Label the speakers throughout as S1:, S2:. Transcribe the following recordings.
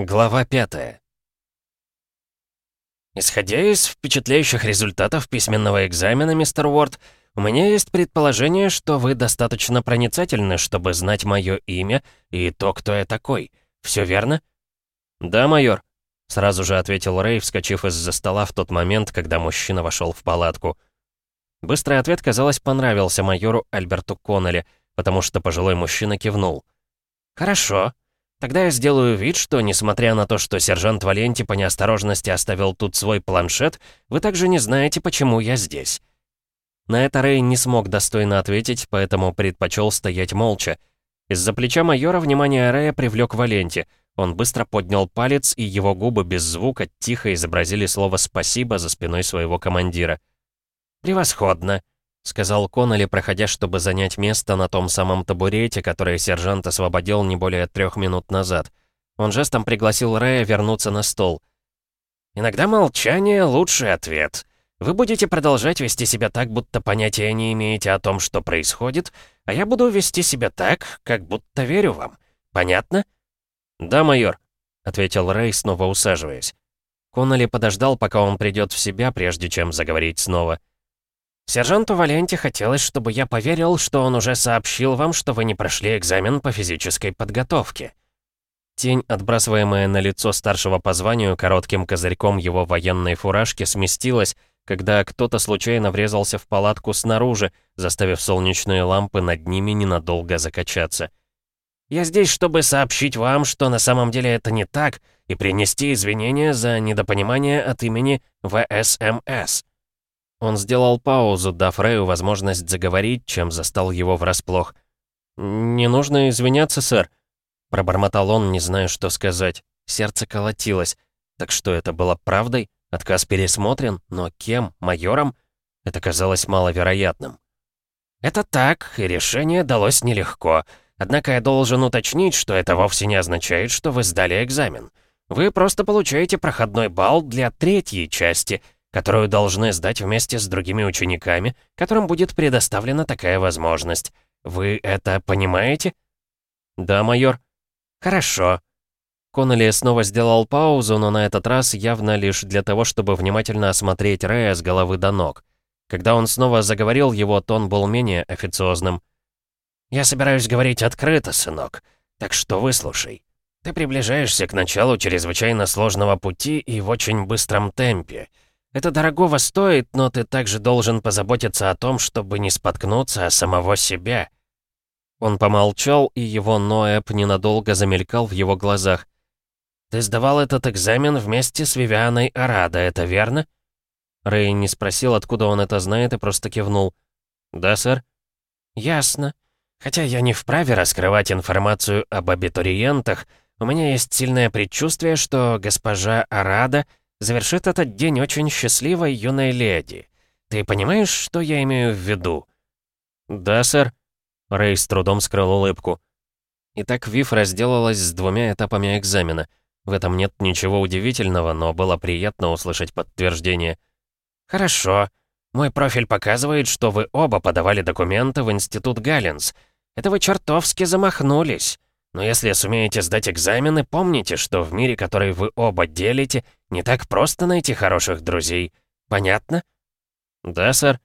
S1: Глава 5 Исходя из впечатляющих результатов письменного экзамена, мистер Уорд, у меня есть предположение, что вы достаточно проницательны, чтобы знать мое имя и то, кто я такой. Все верно? Да, майор. Сразу же ответил Рэй, вскочив из-за стола в тот момент, когда мужчина вошел в палатку. Быстрый ответ, казалось, понравился майору Альберту Коннелли, потому что пожилой мужчина кивнул. «Хорошо. Тогда я сделаю вид, что, несмотря на то, что сержант Валенти по неосторожности оставил тут свой планшет, вы также не знаете, почему я здесь». На это Рэй не смог достойно ответить, поэтому предпочел стоять молча. Из-за плеча майора внимание Рэя привлек Валенти. Он быстро поднял палец, и его губы без звука тихо изобразили слово «спасибо» за спиной своего командира. «Превосходно», — сказал Коннелли, проходя, чтобы занять место на том самом табурете, который сержант освободил не более трех минут назад. Он жестом пригласил Рэя вернуться на стол. «Иногда молчание — лучший ответ. Вы будете продолжать вести себя так, будто понятия не имеете о том, что происходит, а я буду вести себя так, как будто верю вам. Понятно?» «Да, майор», — ответил Рэй, снова усаживаясь. Коннелли подождал, пока он придет в себя, прежде чем заговорить снова. Сержанту Валенте хотелось, чтобы я поверил, что он уже сообщил вам, что вы не прошли экзамен по физической подготовке. Тень, отбрасываемая на лицо старшего по званию коротким козырьком его военной фуражки, сместилась, когда кто-то случайно врезался в палатку снаружи, заставив солнечные лампы над ними ненадолго закачаться. «Я здесь, чтобы сообщить вам, что на самом деле это не так, и принести извинения за недопонимание от имени ВСМС». Он сделал паузу, дав Рэю возможность заговорить, чем застал его врасплох. «Не нужно извиняться, сэр», — пробормотал он, не зная, что сказать. Сердце колотилось. Так что это было правдой? Отказ пересмотрен? Но кем? Майором? Это казалось маловероятным. «Это так, и решение далось нелегко. Однако я должен уточнить, что это вовсе не означает, что вы сдали экзамен. Вы просто получаете проходной балл для третьей части — которую должны сдать вместе с другими учениками, которым будет предоставлена такая возможность. Вы это понимаете? Да, майор. Хорошо. Коннелли снова сделал паузу, но на этот раз явно лишь для того, чтобы внимательно осмотреть Рэя с головы до ног. Когда он снова заговорил, его тон был менее официозным. «Я собираюсь говорить открыто, сынок, так что выслушай. Ты приближаешься к началу чрезвычайно сложного пути и в очень быстром темпе. Это дорогого стоит, но ты также должен позаботиться о том, чтобы не споткнуться о самого себя». Он помолчал, и его Ноэб ненадолго замелькал в его глазах. «Ты сдавал этот экзамен вместе с Вивианой Арада, это верно?» Рэй не спросил, откуда он это знает, и просто кивнул. «Да, сэр?» «Ясно. Хотя я не вправе раскрывать информацию об абитуриентах, у меня есть сильное предчувствие, что госпожа Арада завершит этот день очень счастливой юной леди. Ты понимаешь, что я имею в виду?» «Да, сэр». Рэй с трудом скрыл улыбку. Итак, Вив разделалась с двумя этапами экзамена. В этом нет ничего удивительного, но было приятно услышать подтверждение. «Хорошо. Мой профиль показывает, что вы оба подавали документы в Институт Галлинс. Это вы чертовски замахнулись. Но если сумеете сдать экзамены, помните, что в мире, который вы оба делите, не так просто найти хороших друзей. Понятно? Да, сэр.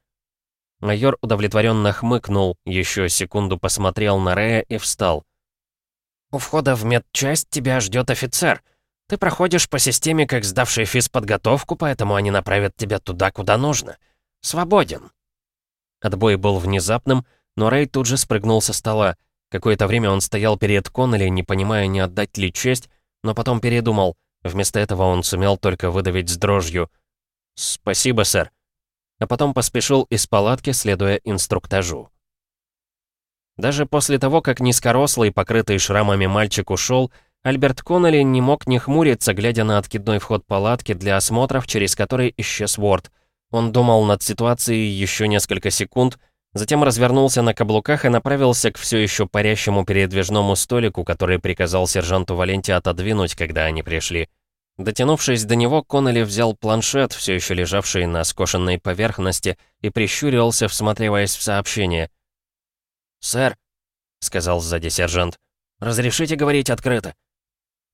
S1: Майор удовлетворенно хмыкнул, еще секунду посмотрел на Рея и встал. «У входа в медчасть тебя ждет офицер. Ты проходишь по системе, как сдавший физподготовку, поэтому они направят тебя туда, куда нужно. Свободен». Отбой был внезапным, но Рэй тут же спрыгнул со стола. Какое-то время он стоял перед Коннелли, не понимая, не отдать ли честь, но потом передумал. Вместо этого он сумел только выдавить с дрожью. «Спасибо, сэр». А потом поспешил из палатки, следуя инструктажу. Даже после того, как низкорослый, покрытый шрамами мальчик ушел, Альберт Коннелли не мог не хмуриться, глядя на откидной вход палатки для осмотров, через который исчез Уорд. Он думал над ситуацией еще несколько секунд, Затем развернулся на каблуках и направился к все еще парящему передвижному столику, который приказал сержанту Валенте отодвинуть, когда они пришли. Дотянувшись до него, Коннелли взял планшет, все еще лежавший на скошенной поверхности, и прищурился, всматриваясь в сообщение. «Сэр», — сказал сзади сержант, — «разрешите говорить открыто?»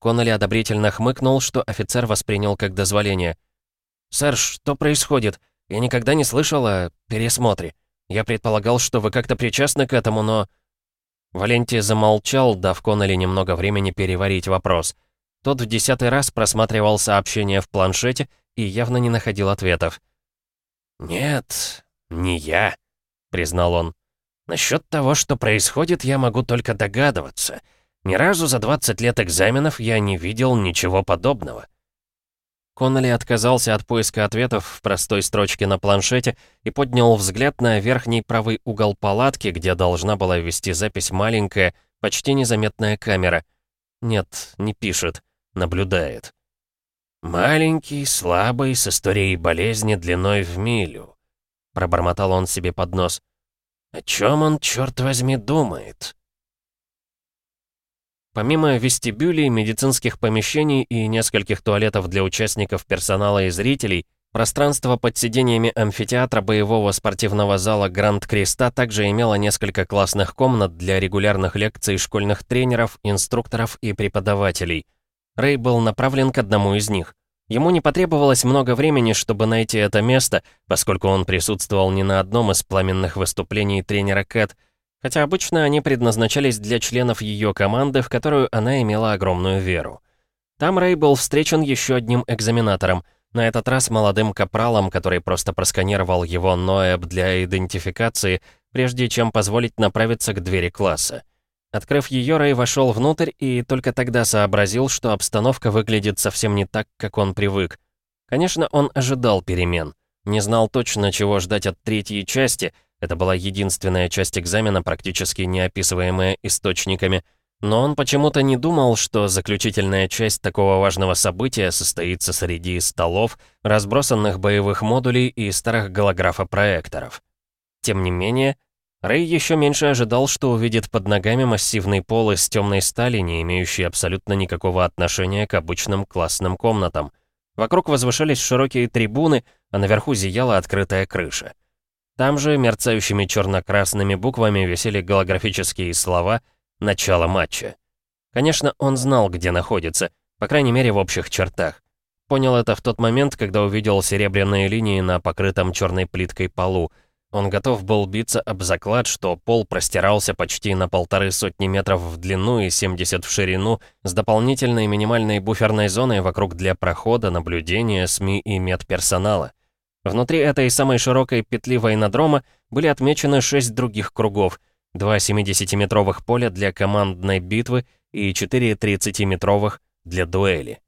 S1: Коннелли одобрительно хмыкнул, что офицер воспринял как дозволение. «Сэр, что происходит? Я никогда не слышал о пересмотре. Я предполагал, что вы как-то причастны к этому, но...» Валентий замолчал, дав Коннелли немного времени переварить вопрос. Тот в десятый раз просматривал сообщения в планшете и явно не находил ответов. «Нет, не я», — признал он. «Насчет того, что происходит, я могу только догадываться. Ни разу за 20 лет экзаменов я не видел ничего подобного». Коннелли отказался от поиска ответов в простой строчке на планшете и поднял взгляд на верхний правый угол палатки, где должна была вести запись маленькая, почти незаметная камера. Нет, не пишет, наблюдает. «Маленький, слабый, с историей болезни длиной в милю», — пробормотал он себе под нос. «О чем он, черт возьми, думает?» Помимо вестибюлей, медицинских помещений и нескольких туалетов для участников персонала и зрителей, пространство под сидениями амфитеатра боевого спортивного зала Гранд Креста также имело несколько классных комнат для регулярных лекций школьных тренеров, инструкторов и преподавателей. Рэй был направлен к одному из них. Ему не потребовалось много времени, чтобы найти это место, поскольку он присутствовал не на одном из пламенных выступлений тренера Кэт — хотя обычно они предназначались для членов ее команды, в которую она имела огромную веру. Там Рэй был встречен еще одним экзаменатором, на этот раз молодым капралом, который просто просканировал его ноэб для идентификации, прежде чем позволить направиться к двери класса. Открыв ее, Рэй вошел внутрь и только тогда сообразил, что обстановка выглядит совсем не так, как он привык. Конечно, он ожидал перемен. Не знал точно, чего ждать от третьей части — это была единственная часть экзамена, практически не описываемая источниками. Но он почему-то не думал, что заключительная часть такого важного события состоится среди столов, разбросанных боевых модулей и старых голографа-проекторов. Тем не менее, Рэй еще меньше ожидал, что увидит под ногами массивный пол из темной стали, не имеющий абсолютно никакого отношения к обычным классным комнатам. Вокруг возвышались широкие трибуны, а наверху зияла открытая крыша. Там же мерцающими черно-красными буквами висели голографические слова «Начало матча». Конечно, он знал, где находится, по крайней мере в общих чертах. Понял это в тот момент, когда увидел серебряные линии на покрытом черной плиткой полу. Он готов был биться об заклад, что пол простирался почти на полторы сотни метров в длину и 70 в ширину, с дополнительной минимальной буферной зоной вокруг для прохода, наблюдения, СМИ и медперсонала. Внутри этой самой широкой петли военнодрома были отмечены шесть других кругов, два 70-метровых поля для командной битвы и четыре 30-метровых для дуэли.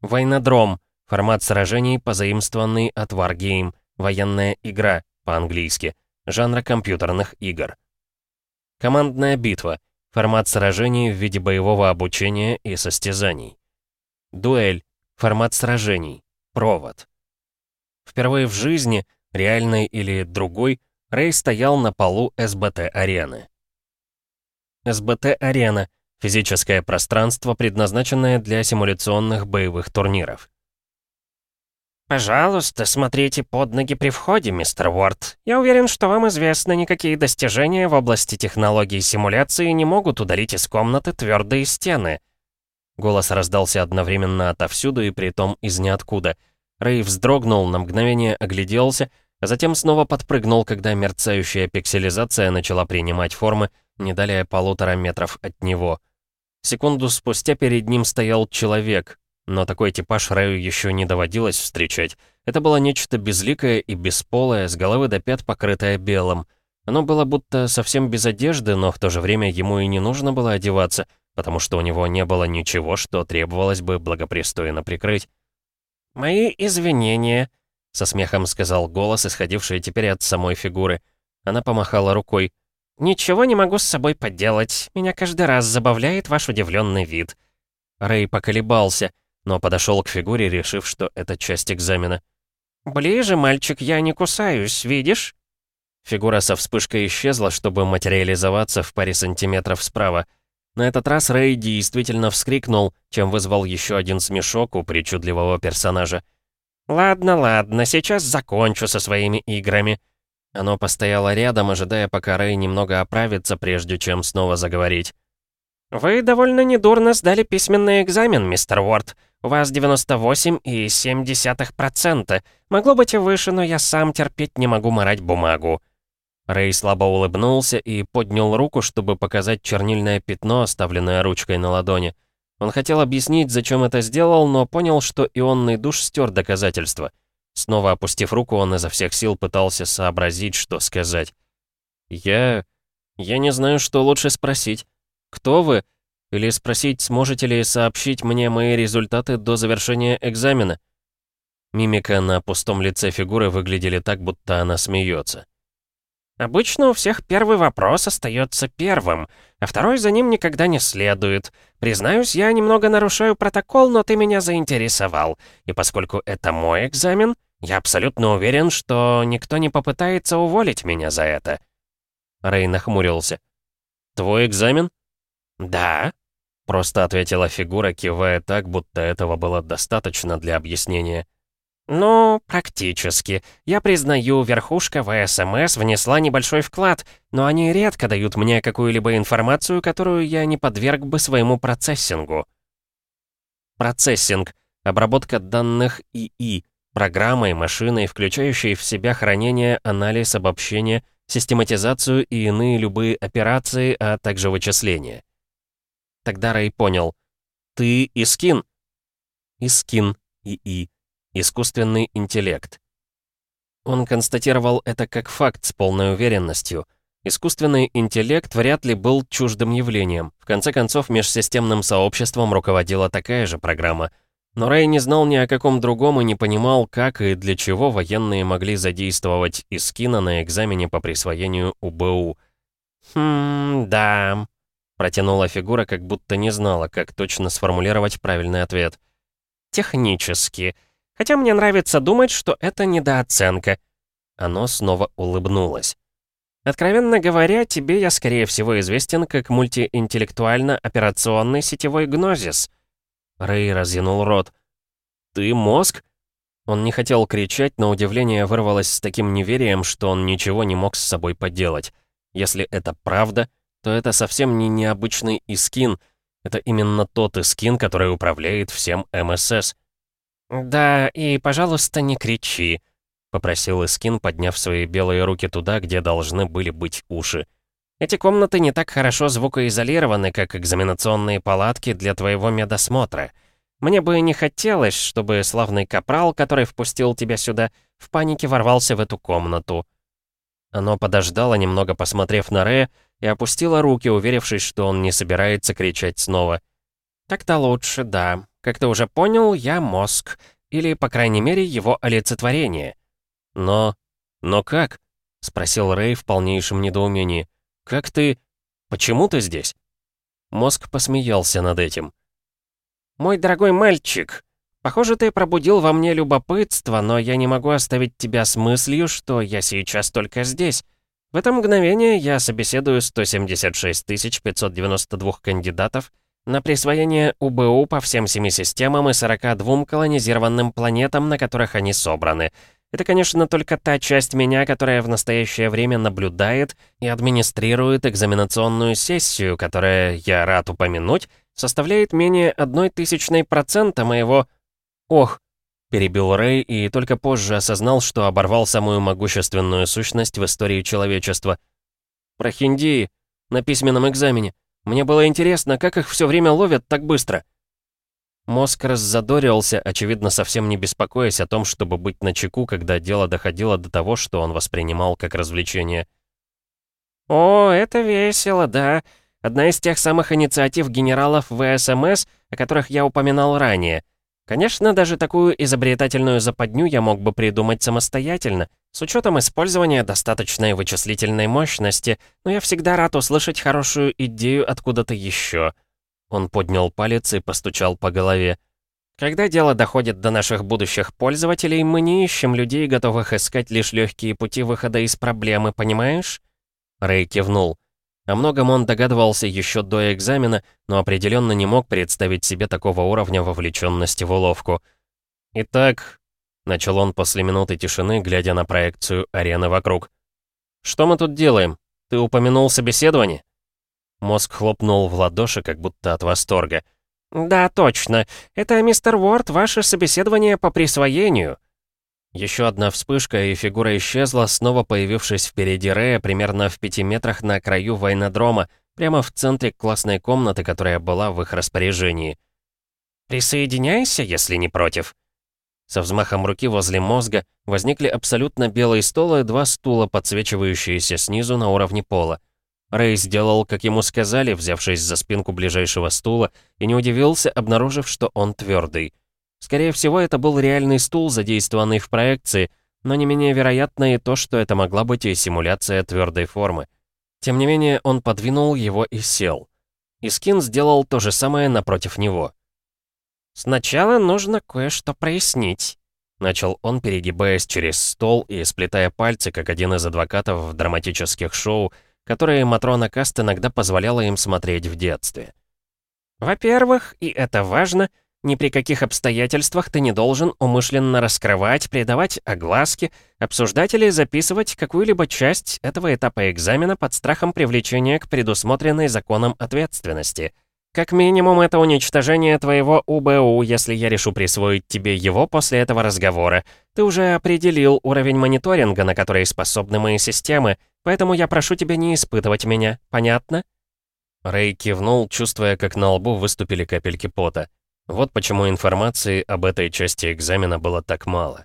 S1: Войнодром — формат сражений, позаимствованный от Wargame, военная игра, по-английски, жанра компьютерных игр. Командная битва — формат сражений в виде боевого обучения и состязаний. Дуэль — формат сражений, провод. Впервые в жизни, реальной или другой, Рэй стоял на полу СБТ-арены. СБТ-арена — физическое пространство, предназначенное для симуляционных боевых турниров. «Пожалуйста, смотрите под ноги при входе, мистер Уорд. Я уверен, что вам известно, никакие достижения в области технологий симуляции не могут удалить из комнаты твердые стены». Голос раздался одновременно отовсюду и притом из ниоткуда — Рэй вздрогнул, на мгновение огляделся, а затем снова подпрыгнул, когда мерцающая пикселизация начала принимать формы не далее полутора метров от него. Секунду спустя перед ним стоял человек, но такой типаж Рэю еще не доводилось встречать. Это было нечто безликое и бесполое, с головы до пят покрытое белым. Оно было будто совсем без одежды, но в то же время ему и не нужно было одеваться, потому что у него не было ничего, что требовалось бы благопристойно прикрыть. «Мои извинения», — со смехом сказал голос, исходивший теперь от самой фигуры. Она помахала рукой. «Ничего не могу с собой поделать. Меня каждый раз забавляет ваш удивленный вид». Рэй поколебался, но подошел к фигуре, решив, что это часть экзамена. «Ближе, мальчик, я не кусаюсь, видишь?» Фигура со вспышкой исчезла, чтобы материализоваться в паре сантиметров справа. На этот раз Рэй действительно вскрикнул, чем вызвал еще один смешок у причудливого персонажа. «Ладно, ладно, сейчас закончу со своими играми». Оно постояло рядом, ожидая, пока Рэй немного оправится, прежде чем снова заговорить. «Вы довольно недурно сдали письменный экзамен, мистер Уорд. У вас 98,7%. Могло быть и выше, но я сам терпеть не могу морать бумагу». Рэй слабо улыбнулся и поднял руку, чтобы показать чернильное пятно, оставленное ручкой на ладони. Он хотел объяснить, зачем это сделал, но понял, что ионный душ стер доказательства. Снова опустив руку, он изо всех сил пытался сообразить, что сказать. «Я... я не знаю, что лучше спросить. Кто вы? Или спросить, сможете ли сообщить мне мои результаты до завершения экзамена?» Мимика на пустом лице фигуры выглядели так, будто она смеется. Обычно у всех первый вопрос остается первым, а второй за ним никогда не следует. Признаюсь, я немного нарушаю протокол, но ты меня заинтересовал. И поскольку это мой экзамен, я абсолютно уверен, что никто не попытается уволить меня за это. Рэй нахмурился. «Твой экзамен?» «Да», — просто ответила фигура, кивая так, будто этого было достаточно для объяснения. «Ну, практически. Я признаю, верхушка ВСМС внесла небольшой вклад, но они редко дают мне какую-либо информацию, которую я не подверг бы своему процессингу». Процессинг — обработка данных ИИ, программой, машиной, включающей в себя хранение, анализ, обобщение, систематизацию и иные любые операции, а также вычисления. Тогда Рэй понял. «Ты Искин?» Искин, ИИ. Искусственный интеллект. Он констатировал это как факт с полной уверенностью. Искусственный интеллект вряд ли был чуждым явлением. В конце концов, межсистемным сообществом руководила такая же программа. Но Рэй не знал ни о каком другом и не понимал, как и для чего военные могли задействовать Искина на экзамене по присвоению УБУ. «Хм, да», — протянула фигура, как будто не знала, как точно сформулировать правильный ответ. «Технически». Хотя мне нравится думать, что это недооценка». Оно снова улыбнулось. «Откровенно говоря, тебе я, скорее всего, известен как мультиинтеллектуально-операционный сетевой гнозис». Рэй разъянул рот. «Ты мозг?» Он не хотел кричать, но удивление вырвалось с таким неверием, что он ничего не мог с собой поделать. Если это правда, то это совсем не необычный Искин. Это именно тот Искин, который управляет всем МСС. «Да, и, пожалуйста, не кричи», — попросил Искин, подняв свои белые руки туда, где должны были быть уши. «Эти комнаты не так хорошо звукоизолированы, как экзаменационные палатки для твоего медосмотра. Мне бы не хотелось, чтобы славный капрал, который впустил тебя сюда, в панике ворвался в эту комнату». Оно подождало, немного посмотрев на Ре, и опустило руки, уверившись, что он не собирается кричать снова. «Так-то лучше, да. Как ты уже понял, я мозг. Или, по крайней мере, его олицетворение. Но... но как? Спросил Рэй в полнейшем недоумении. Как ты... Почему ты здесь? Мозг посмеялся над этим. «Мой дорогой мальчик, похоже, ты пробудил во мне любопытство, но я не могу оставить тебя с мыслью, что я сейчас только здесь. В это мгновение я собеседую 176 592 кандидатов, на присвоение УБУ по всем семи системам и 42 колонизированным планетам, на которых они собраны. Это, конечно, только та часть меня, которая в настоящее время наблюдает и администрирует экзаменационную сессию, которая, я рад упомянуть, составляет менее одной тысячной процента моего... Ох, перебил Рэй и только позже осознал, что оборвал самую могущественную сущность в истории человечества. Про Хиндии на письменном экзамене. Мне было интересно, как их все время ловят так быстро. Мозг раззадорился, очевидно, совсем не беспокоясь о том, чтобы быть начеку, когда дело доходило до того, что он воспринимал как развлечение. «О, это весело, да. Одна из тех самых инициатив генералов ВСМС, о которых я упоминал ранее. Конечно, даже такую изобретательную западню я мог бы придумать самостоятельно, с учетом использования достаточной вычислительной мощности, но я всегда рад услышать хорошую идею откуда-то еще. Он поднял палец и постучал по голове. Когда дело доходит до наших будущих пользователей, мы не ищем людей, готовых искать лишь легкие пути выхода из проблемы, понимаешь? Рэй кивнул. О многом он догадывался еще до экзамена, но определенно не мог представить себе такого уровня вовлеченности в уловку. «Итак», — начал он после минуты тишины, глядя на проекцию арены вокруг. «Что мы тут делаем? Ты упомянул собеседование?» Мозг хлопнул в ладоши, как будто от восторга. «Да, точно. Это, мистер Уорд, ваше собеседование по присвоению». Еще одна вспышка, и фигура исчезла, снова появившись впереди Рэя примерно в пяти метрах на краю войнодрома, прямо в центре классной комнаты, которая была в их распоряжении. «Присоединяйся, если не против». Со взмахом руки возле мозга возникли абсолютно белый стол и два стула, подсвечивающиеся снизу на уровне пола. Рэй сделал, как ему сказали, взявшись за спинку ближайшего стула, и не удивился, обнаружив, что он твердый. Скорее всего, это был реальный стул, задействованный в проекции, но не менее вероятно и то, что это могла быть и симуляция твердой формы. Тем не менее, он подвинул его и сел. Искин сделал то же самое напротив него. «Сначала нужно кое-что прояснить», — начал он, перегибаясь через стол и сплетая пальцы, как один из адвокатов в драматических шоу, которые Матрона Каст иногда позволяла им смотреть в детстве. «Во-первых, и это важно, — ни при каких обстоятельствах ты не должен умышленно раскрывать, придавать огласки, обсуждать или записывать какую-либо часть этого этапа экзамена под страхом привлечения к предусмотренной законом ответственности. Как минимум, это уничтожение твоего УБУ, если я решу присвоить тебе его после этого разговора. Ты уже определил уровень мониторинга, на который способны мои системы, поэтому я прошу тебя не испытывать меня. Понятно?» Рэй кивнул, чувствуя, как на лбу выступили капельки пота. Вот почему информации об этой части экзамена было так мало.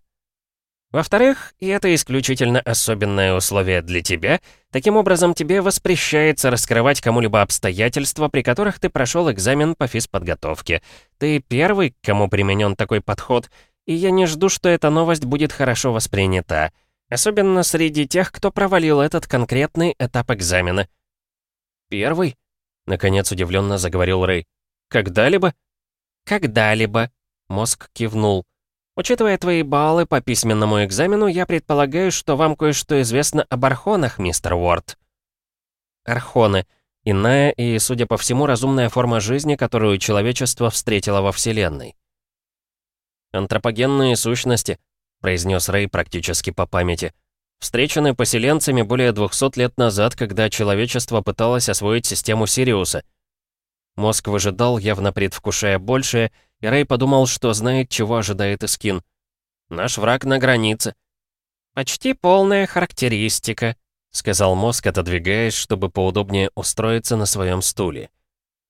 S1: Во-вторых, и это исключительно особенное условие для тебя, таким образом тебе воспрещается раскрывать кому-либо обстоятельства, при которых ты прошел экзамен по физподготовке. Ты первый, к кому применен такой подход, и я не жду, что эта новость будет хорошо воспринята. Особенно среди тех, кто провалил этот конкретный этап экзамена. «Первый?» — наконец удивленно заговорил Рэй. «Когда-либо?» «Когда-либо», — мозг кивнул. «Учитывая твои баллы по письменному экзамену, я предполагаю, что вам кое-что известно об архонах, мистер Уорд». Архоны — иная и, судя по всему, разумная форма жизни, которую человечество встретило во Вселенной. «Антропогенные сущности», — произнес Рэй практически по памяти, встречены поселенцами более 200 лет назад, когда человечество пыталось освоить систему Сириуса — Мозг выжидал, явно предвкушая большее, и Рэй подумал, что знает, чего ожидает Искин. «Наш враг на границе». «Почти полная характеристика», — сказал мозг, отодвигаясь, чтобы поудобнее устроиться на своем стуле.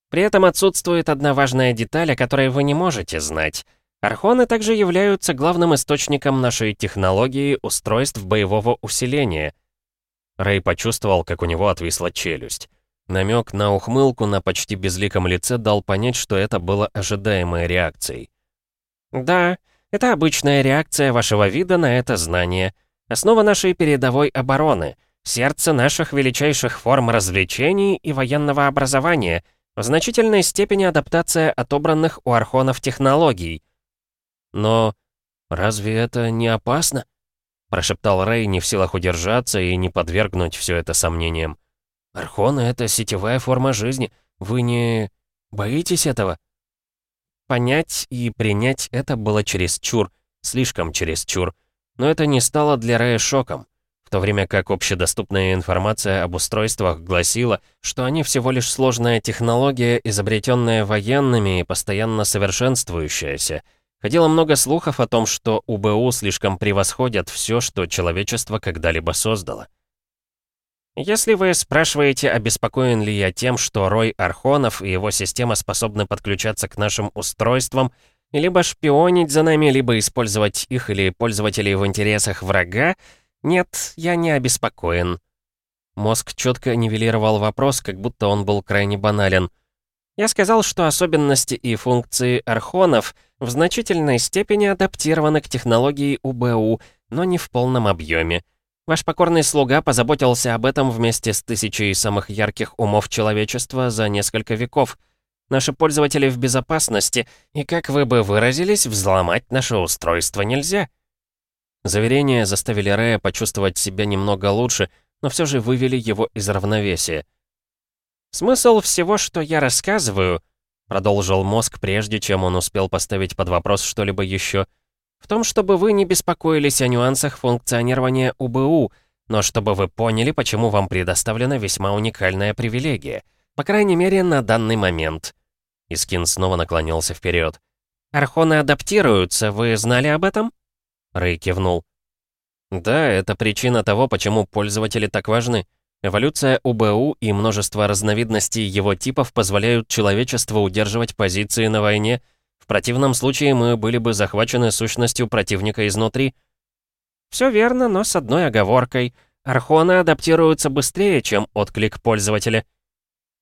S1: «При этом отсутствует одна важная деталь, о которой вы не можете знать. Архоны также являются главным источником нашей технологии устройств боевого усиления». Рэй почувствовал, как у него отвисла челюсть. Намек на ухмылку на почти безликом лице дал понять, что это было ожидаемой реакцией. «Да, это обычная реакция вашего вида на это знание. Основа нашей передовой обороны, сердце наших величайших форм развлечений и военного образования, в значительной степени адаптация отобранных у архонов технологий». «Но разве это не опасно?» прошептал Рэй, не в силах удержаться и не подвергнуть все это сомнениям. Архоны — это сетевая форма жизни. Вы не... боитесь этого?» Понять и принять это было чересчур, слишком чересчур. Но это не стало для Рэя шоком. В то время как общедоступная информация об устройствах гласила, что они всего лишь сложная технология, изобретенная военными и постоянно совершенствующаяся. Ходило много слухов о том, что УБУ слишком превосходят все, что человечество когда-либо создало. Если вы спрашиваете, обеспокоен ли я тем, что рой архонов и его система способны подключаться к нашим устройствам, либо шпионить за нами, либо использовать их или пользователей в интересах врага, нет, я не обеспокоен. Мозг четко нивелировал вопрос, как будто он был крайне банален. Я сказал, что особенности и функции архонов в значительной степени адаптированы к технологии УБУ, но не в полном объеме. Ваш покорный слуга позаботился об этом вместе с тысячей самых ярких умов человечества за несколько веков. Наши пользователи в безопасности, и, как вы бы выразились, взломать наше устройство нельзя». Заверения заставили Рэя почувствовать себя немного лучше, но все же вывели его из равновесия. «Смысл всего, что я рассказываю», — продолжил мозг, прежде чем он успел поставить под вопрос что-либо еще, — в том, чтобы вы не беспокоились о нюансах функционирования УБУ, но чтобы вы поняли, почему вам предоставлена весьма уникальная привилегия. По крайней мере, на данный момент. Искин снова наклонился вперед. «Архоны адаптируются, вы знали об этом?» Рэй кивнул. «Да, это причина того, почему пользователи так важны. Эволюция УБУ и множество разновидностей его типов позволяют человечеству удерживать позиции на войне. В противном случае мы были бы захвачены сущностью противника изнутри». «Все верно, но с одной оговоркой. Архоны адаптируются быстрее, чем отклик пользователя».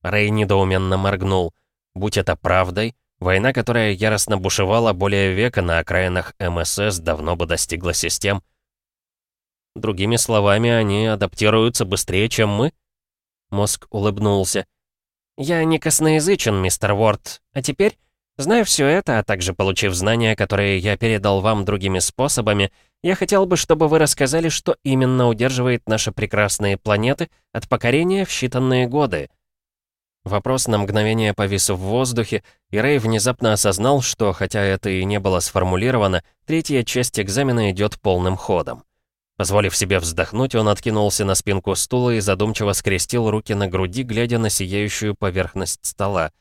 S1: Рэй недоуменно моргнул. Будь это правдой, война, которая яростно бушевала более века на окраинах МСС, давно бы достигла систем. Другими словами, они адаптируются быстрее, чем мы? Мозг улыбнулся. «Я не косноязычен, мистер Уорд. А теперь, зная все это, а также получив знания, которые я передал вам другими способами, я хотел бы, чтобы вы рассказали, что именно удерживает наши прекрасные планеты от покорения в считанные годы». Вопрос на мгновение повис в воздухе, и Рэй внезапно осознал, что, хотя это и не было сформулировано, третья часть экзамена идет полным ходом. Позволив себе вздохнуть, он откинулся на спинку стула и задумчиво скрестил руки на груди, глядя на сияющую поверхность стола.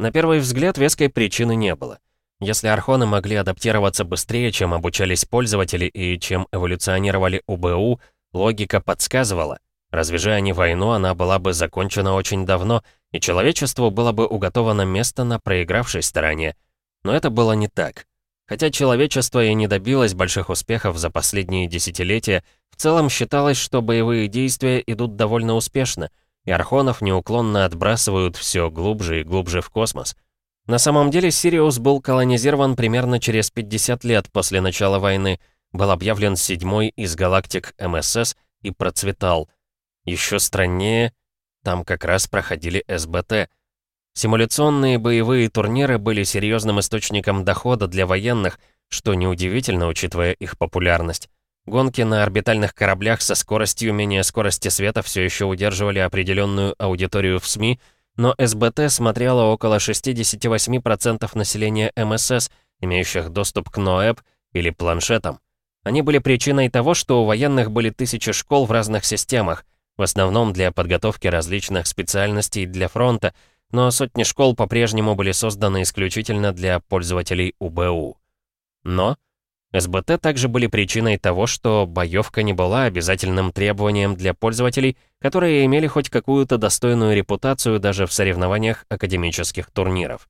S1: На первый взгляд веской причины не было. Если архоны могли адаптироваться быстрее, чем обучались пользователи и чем эволюционировали УБУ, логика подсказывала. Разве же они войну, она была бы закончена очень давно — и человечеству было бы уготовано место на проигравшей стороне. Но это было не так. Хотя человечество и не добилось больших успехов за последние десятилетия, в целом считалось, что боевые действия идут довольно успешно, и архонов неуклонно отбрасывают все глубже и глубже в космос. На самом деле Сириус был колонизирован примерно через 50 лет после начала войны, был объявлен седьмой из галактик МСС и процветал. Еще страннее, там как раз проходили СБТ. Симуляционные боевые турниры были серьезным источником дохода для военных, что неудивительно, учитывая их популярность. Гонки на орбитальных кораблях со скоростью менее скорости света все еще удерживали определенную аудиторию в СМИ, но СБТ смотрело около 68% населения МСС, имеющих доступ к НОЭП или планшетам. Они были причиной того, что у военных были тысячи школ в разных системах, в основном для подготовки различных специальностей для фронта, но сотни школ по-прежнему были созданы исключительно для пользователей УБУ. Но СБТ также были причиной того, что боевка не была обязательным требованием для пользователей, которые имели хоть какую-то достойную репутацию даже в соревнованиях академических турниров.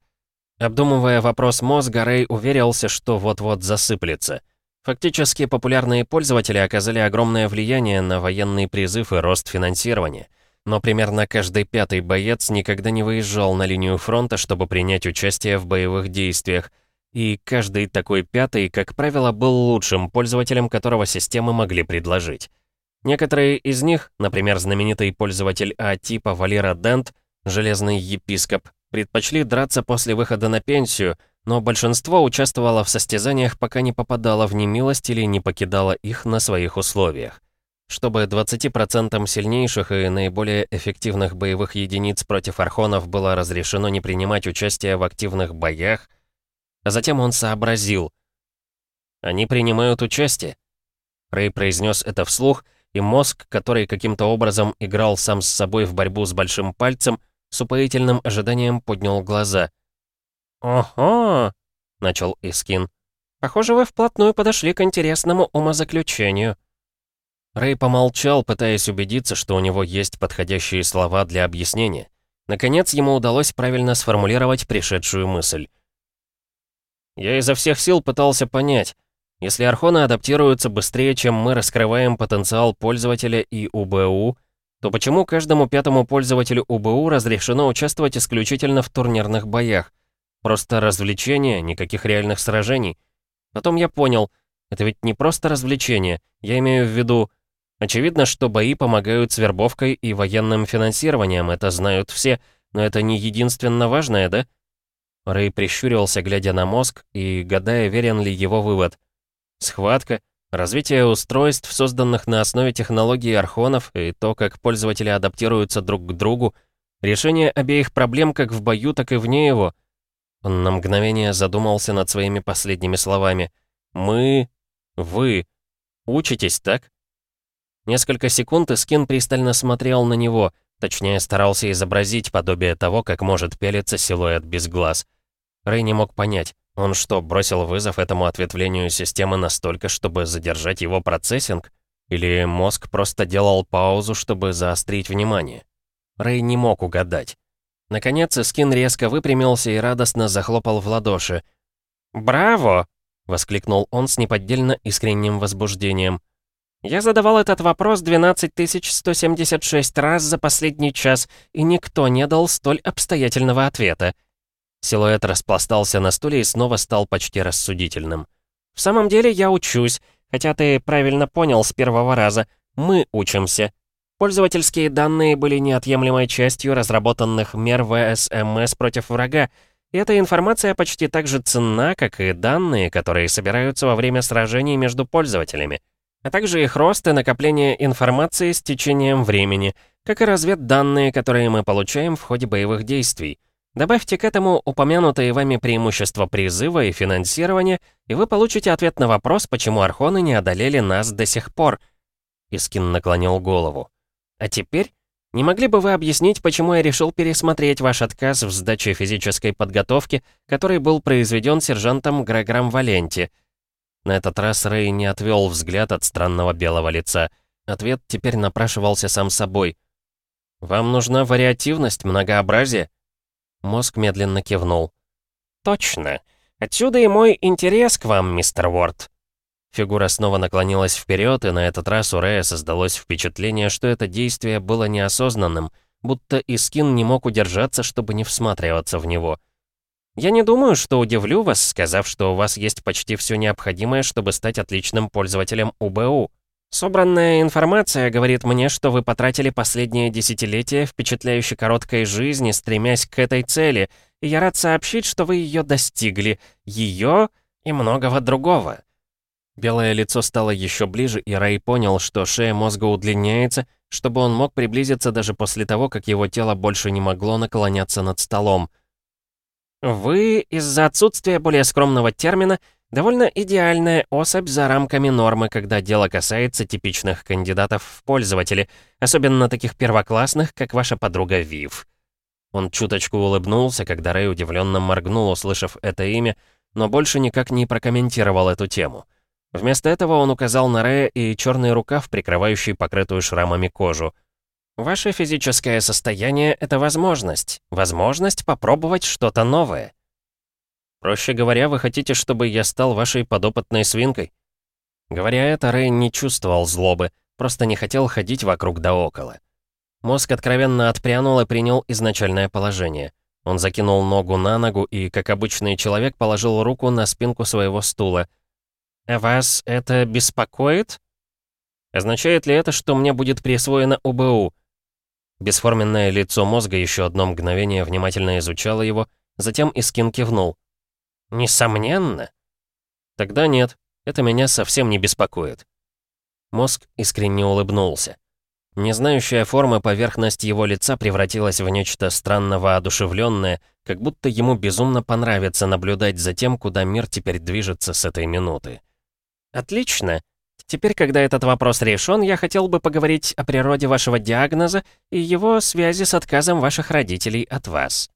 S1: Обдумывая вопрос мозга, Рэй уверился, что вот-вот засыплется. Фактически, популярные пользователи оказали огромное влияние на военный призыв и рост финансирования. Но примерно каждый пятый боец никогда не выезжал на линию фронта, чтобы принять участие в боевых действиях. И каждый такой пятый, как правило, был лучшим пользователем, которого системы могли предложить. Некоторые из них, например, знаменитый пользователь А-типа Валера Дент, железный епископ, предпочли драться после выхода на пенсию — но большинство участвовало в состязаниях, пока не попадало в немилость или не покидало их на своих условиях. Чтобы 20% сильнейших и наиболее эффективных боевых единиц против архонов было разрешено не принимать участие в активных боях, а затем он сообразил. «Они принимают участие». Рэй произнес это вслух, и мозг, который каким-то образом играл сам с собой в борьбу с большим пальцем, с упоительным ожиданием поднял глаза — «Ого!» — начал Искин. «Похоже, вы вплотную подошли к интересному умозаключению». Рэй помолчал, пытаясь убедиться, что у него есть подходящие слова для объяснения. Наконец, ему удалось правильно сформулировать пришедшую мысль. «Я изо всех сил пытался понять, если архоны адаптируются быстрее, чем мы раскрываем потенциал пользователя и УБУ, то почему каждому пятому пользователю УБУ разрешено участвовать исключительно в турнирных боях? Просто развлечение, никаких реальных сражений. Потом я понял, это ведь не просто развлечение, я имею в виду... Очевидно, что бои помогают с вербовкой и военным финансированием, это знают все, но это не единственно важное, да? Рэй прищурился, глядя на мозг, и гадая, верен ли его вывод. Схватка, развитие устройств, созданных на основе технологий архонов, и то, как пользователи адаптируются друг к другу, решение обеих проблем как в бою, так и вне его — он на мгновение задумался над своими последними словами. «Мы... вы... учитесь, так?» Несколько секунд Искин пристально смотрел на него, Точнее, старался изобразить подобие того, как может пелиться силуэт без глаз. Рэй не мог понять, он что, бросил вызов этому ответвлению системы настолько, чтобы задержать его процессинг? Или мозг просто делал паузу, чтобы заострить внимание? Рэй не мог угадать. Наконец, Скин резко выпрямился и радостно захлопал в ладоши. «Браво!» — воскликнул он с неподдельно искренним возбуждением. «Я задавал этот вопрос 12176 раз за последний час, и никто не дал столь обстоятельного ответа». Силуэт распластался на стуле и снова стал почти рассудительным. «В самом деле я учусь, хотя ты правильно понял с первого раза. Мы учимся. Пользовательские данные были неотъемлемой частью разработанных мер ВСМС против врага, и эта информация почти так же ценна, как и данные, которые собираются во время сражений между пользователями, а также их рост и накопление информации с течением времени, как и разведданные, которые мы получаем в ходе боевых действий. Добавьте к этому упомянутые вами преимущества призыва и финансирования, и вы получите ответ на вопрос, почему архоны не одолели нас до сих пор. Искин наклонил голову. А теперь, не могли бы вы объяснить, почему я решил пересмотреть ваш отказ в сдаче физической подготовки, который был произведен сержантом Грегором Валенти? На этот раз Рэй не отвел взгляд от странного белого лица. Ответ теперь напрашивался сам собой. «Вам нужна вариативность, многообразие?» Мозг медленно кивнул. «Точно. Отсюда и мой интерес к вам, мистер Уорд». Фигура снова наклонилась вперед, и на этот раз у Рэя создалось впечатление, что это действие было неосознанным, будто Искин не мог удержаться, чтобы не всматриваться в него. «Я не думаю, что удивлю вас, сказав, что у вас есть почти все необходимое, чтобы стать отличным пользователем УБУ. Собранная информация говорит мне, что вы потратили последнее десятилетие впечатляюще короткой жизни, стремясь к этой цели, и я рад сообщить, что вы ее достигли, ее и многого другого». Белое лицо стало еще ближе, и Рэй понял, что шея мозга удлиняется, чтобы он мог приблизиться даже после того, как его тело больше не могло наклоняться над столом. «Вы, из-за отсутствия более скромного термина, Довольно идеальная особь за рамками нормы, когда дело касается типичных кандидатов в пользователи, особенно таких первоклассных, как ваша подруга Вив. Он чуточку улыбнулся, когда Рэй удивленно моргнул, услышав это имя, но больше никак не прокомментировал эту тему. Вместо этого он указал на Рэя и черный рукав, прикрывающий покрытую шрамами кожу. «Ваше физическое состояние — это возможность. Возможность попробовать что-то новое. Проще говоря, вы хотите, чтобы я стал вашей подопытной свинкой?» Говоря это, Рэй не чувствовал злобы, просто не хотел ходить вокруг да около. Мозг откровенно отпрянул и принял изначальное положение. Он закинул ногу на ногу и, как обычный человек, положил руку на спинку своего стула. «А вас это беспокоит?» «Означает ли это, что мне будет присвоено УБУ?» Бесформенное лицо мозга еще одно мгновение внимательно изучало его, затем Искин кивнул. Несомненно. Тогда нет, это меня совсем не беспокоит. Мозг искренне улыбнулся. Незнающая формы поверхность его лица превратилась в нечто странно воодушевленное, как будто ему безумно понравится наблюдать за тем, куда мир теперь движется с этой минуты. «Отлично. Теперь, когда этот вопрос решен, я хотел бы поговорить о природе вашего диагноза и его связи с отказом ваших родителей от вас».